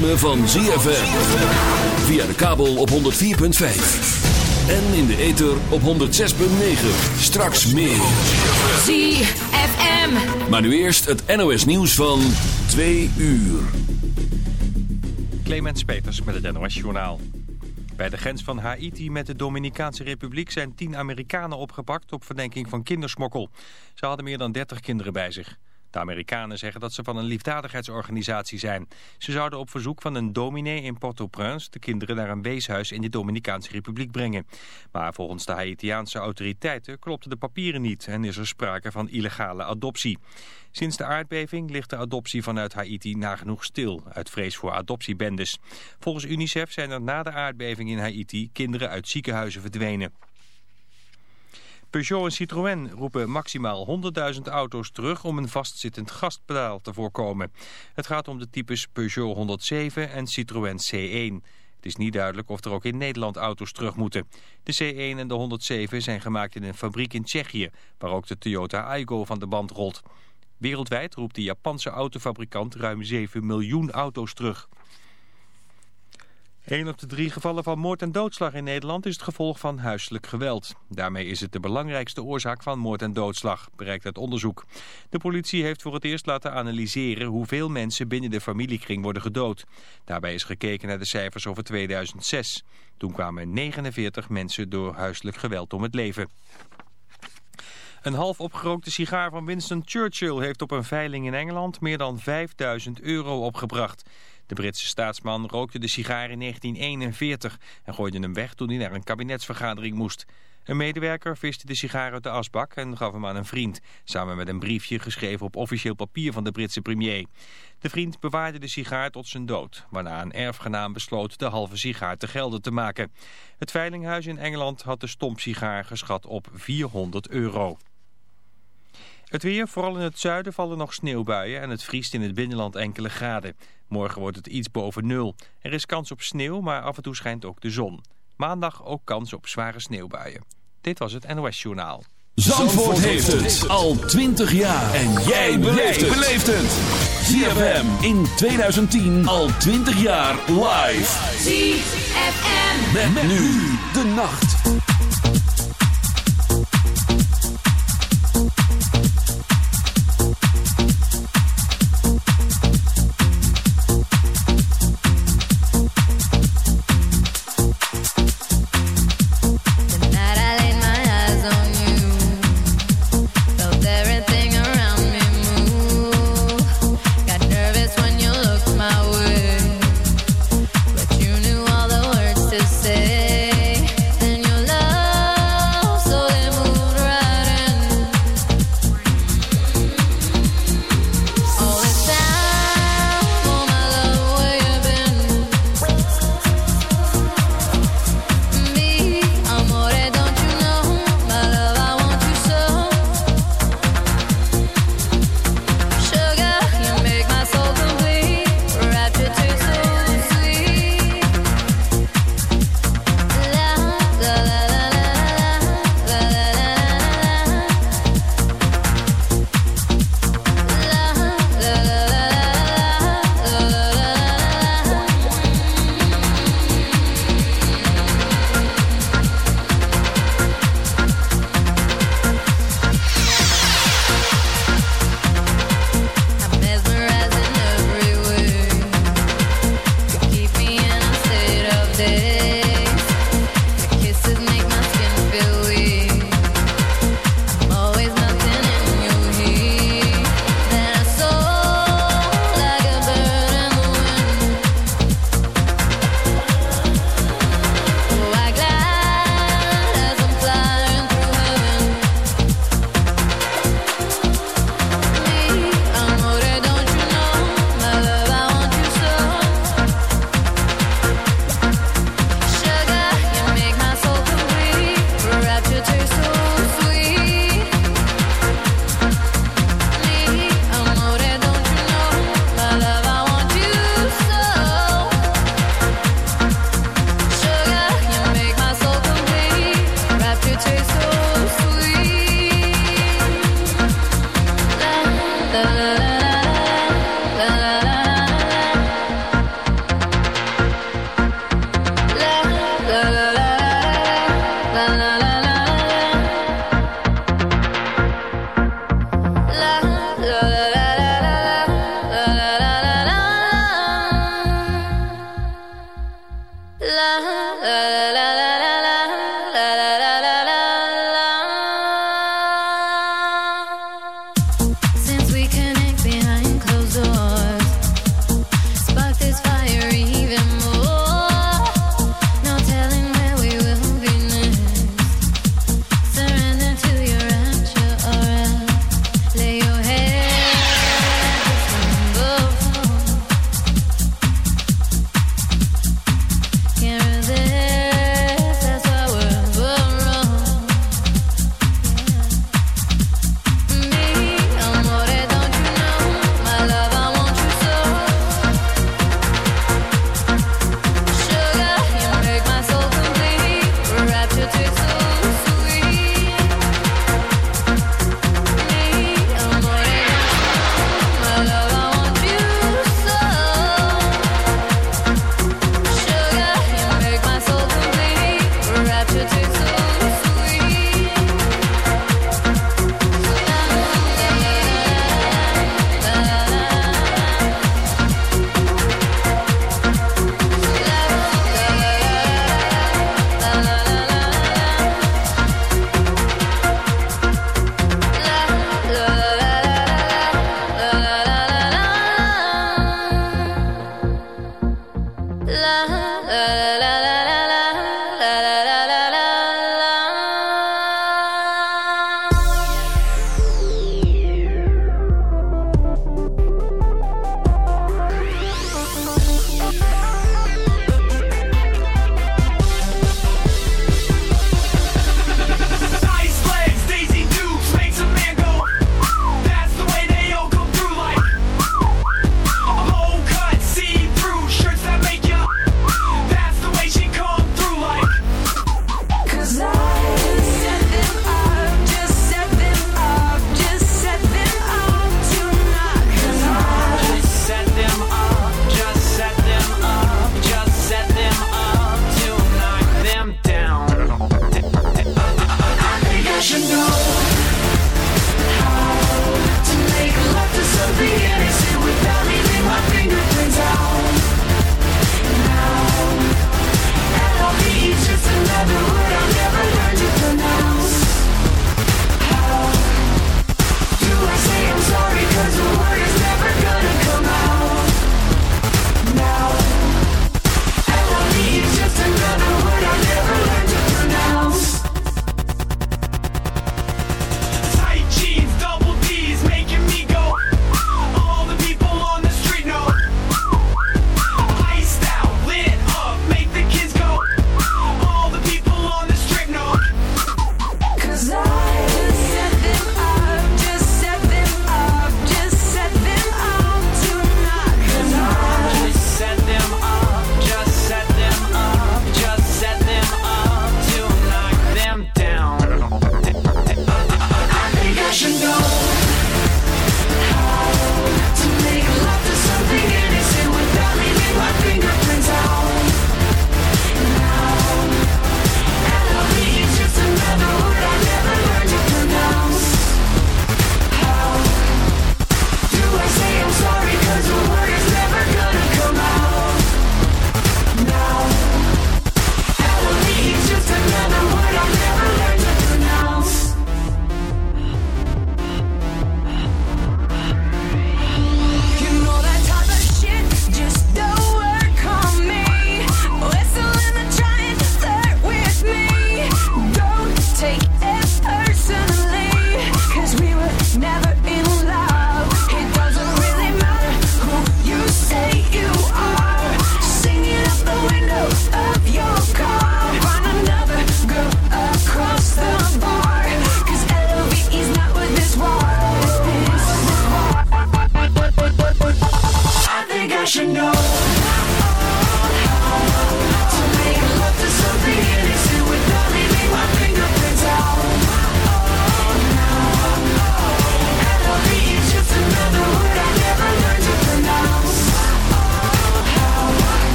ritme van ZFM. Via de kabel op 104.5. En in de ether op 106.9. Straks meer. ZFM. Maar nu eerst het NOS nieuws van 2 uur. Clemens Peters met het NOS Journaal. Bij de grens van Haiti met de Dominicaanse Republiek zijn tien Amerikanen opgepakt op verdenking van kindersmokkel. Ze hadden meer dan 30 kinderen bij zich. De Amerikanen zeggen dat ze van een liefdadigheidsorganisatie zijn. Ze zouden op verzoek van een dominee in Port-au-Prince de kinderen naar een weeshuis in de Dominicaanse Republiek brengen. Maar volgens de Haitiaanse autoriteiten klopten de papieren niet en is er sprake van illegale adoptie. Sinds de aardbeving ligt de adoptie vanuit Haiti nagenoeg stil, uit vrees voor adoptiebendes. Volgens UNICEF zijn er na de aardbeving in Haiti kinderen uit ziekenhuizen verdwenen. Peugeot en Citroën roepen maximaal 100.000 auto's terug om een vastzittend gastpedaal te voorkomen. Het gaat om de types Peugeot 107 en Citroën C1. Het is niet duidelijk of er ook in Nederland auto's terug moeten. De C1 en de 107 zijn gemaakt in een fabriek in Tsjechië, waar ook de Toyota Aygo van de band rolt. Wereldwijd roept de Japanse autofabrikant ruim 7 miljoen auto's terug. Een op de drie gevallen van moord en doodslag in Nederland is het gevolg van huiselijk geweld. Daarmee is het de belangrijkste oorzaak van moord en doodslag, bereikt uit onderzoek. De politie heeft voor het eerst laten analyseren hoeveel mensen binnen de familiekring worden gedood. Daarbij is gekeken naar de cijfers over 2006. Toen kwamen 49 mensen door huiselijk geweld om het leven. Een half opgerookte sigaar van Winston Churchill heeft op een veiling in Engeland meer dan 5000 euro opgebracht. De Britse staatsman rookte de sigaar in 1941 en gooide hem weg toen hij naar een kabinetsvergadering moest. Een medewerker viste de sigaar uit de asbak en gaf hem aan een vriend, samen met een briefje geschreven op officieel papier van de Britse premier. De vriend bewaarde de sigaar tot zijn dood, waarna een erfgenaam besloot de halve sigaar te gelden te maken. Het veilinghuis in Engeland had de stompsigaar geschat op 400 euro. Het weer, vooral in het zuiden vallen nog sneeuwbuien en het vriest in het binnenland enkele graden. Morgen wordt het iets boven nul. Er is kans op sneeuw, maar af en toe schijnt ook de zon. Maandag ook kans op zware sneeuwbuien. Dit was het NOS Journaal. Zandvoort, heeft het al 20 jaar. En jij beleeft het. ZFM in 2010 al 20 jaar live. ZFM. Met, nu de nacht.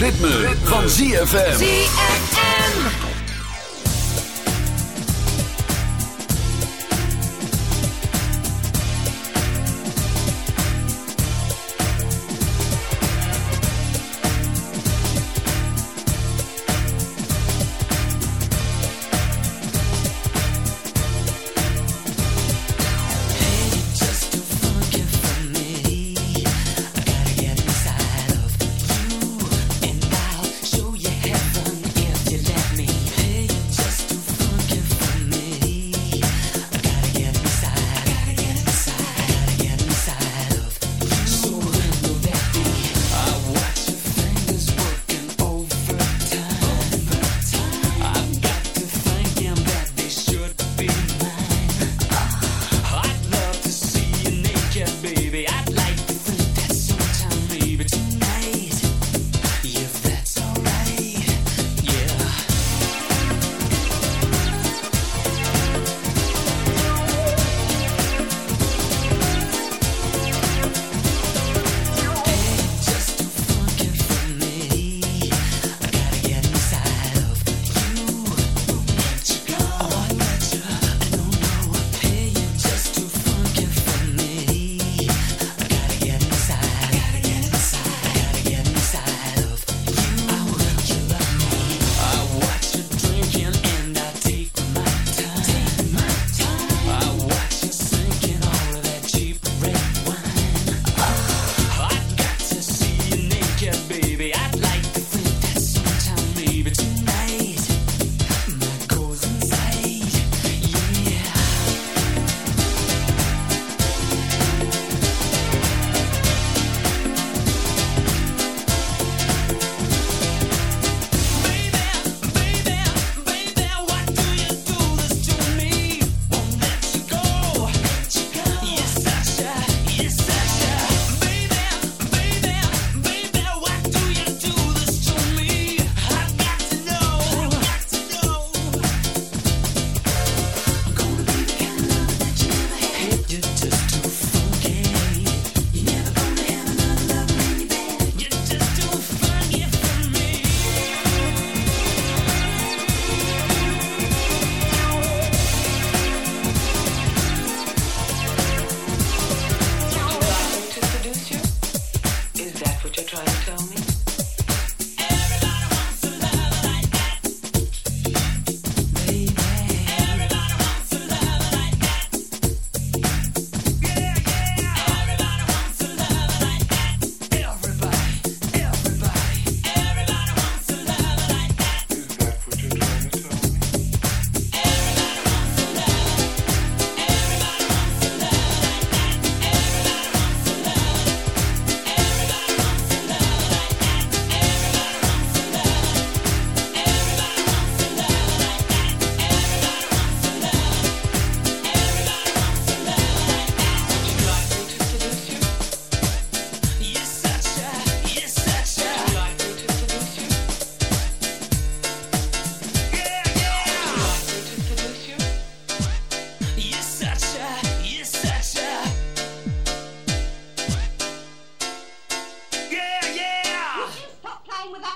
Ritme, van ZFM.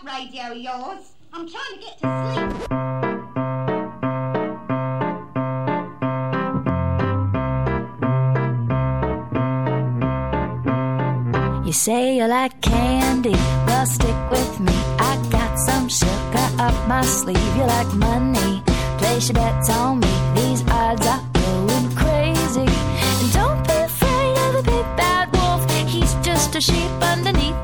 Radio yours. I'm trying to get to sleep. You say you like candy, well stick with me. I got some sugar up my sleeve. You like money, place your bets on me. These odds are going crazy. And don't be afraid of the big bad wolf. He's just a sheep underneath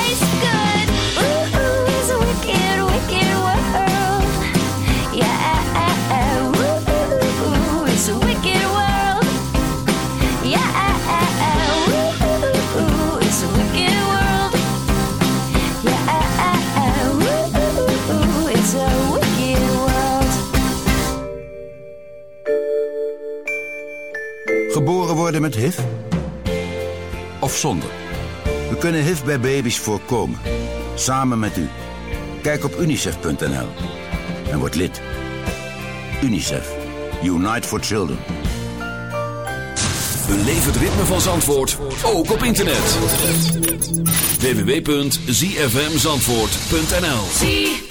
HIV? Of zonder? We kunnen HIV bij baby's voorkomen. Samen met u. Kijk op unicef.nl en word lid. UNICEF. Unite for Children. Beleef het ritme van Zandvoort, ook op internet. www.zfmzandvoort.nl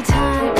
every time.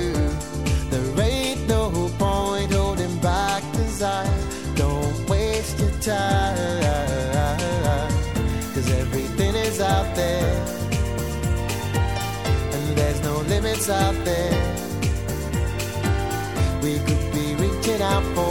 Limits out there. We could be reaching out for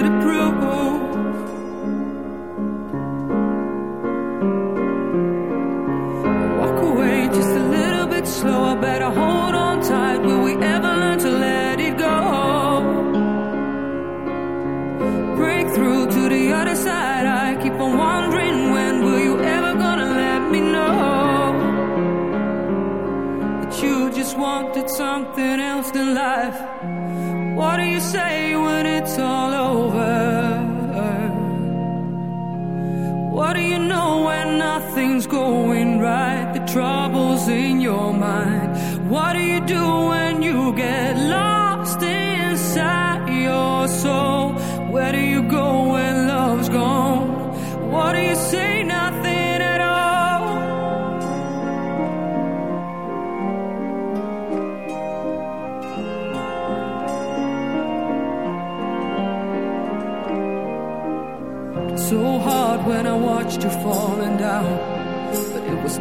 troubles in your mind. What do you do when you get